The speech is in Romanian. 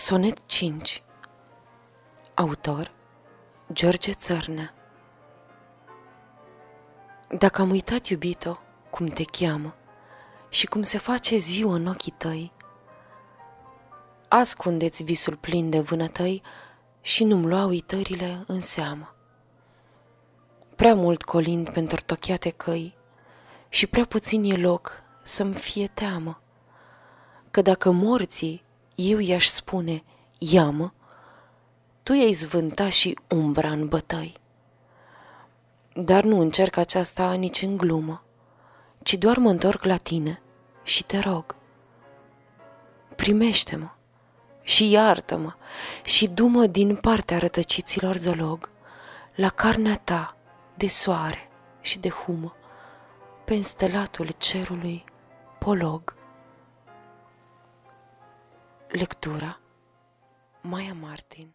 Sonet 5 Autor George Țărnea Dacă am uitat, iubito, cum te cheamă și cum se face ziua în ochii tăi, ascundeți visul plin de vânătăi și nu-mi lua uitările în seamă. Prea mult colind pentru tochiate căi și prea puțin e loc să-mi fie teamă, că dacă morții eu i-aș spune, ia-mă, tu i-ai zvânta și umbra în bătăi. Dar nu încerc aceasta nici în glumă, ci doar mă întorc la tine și te rog. Primește-mă și iartă-mă și dumă din partea rătăciților zălog la carnea ta de soare și de humă pe înstelatul cerului polog. Lectura Maya Martin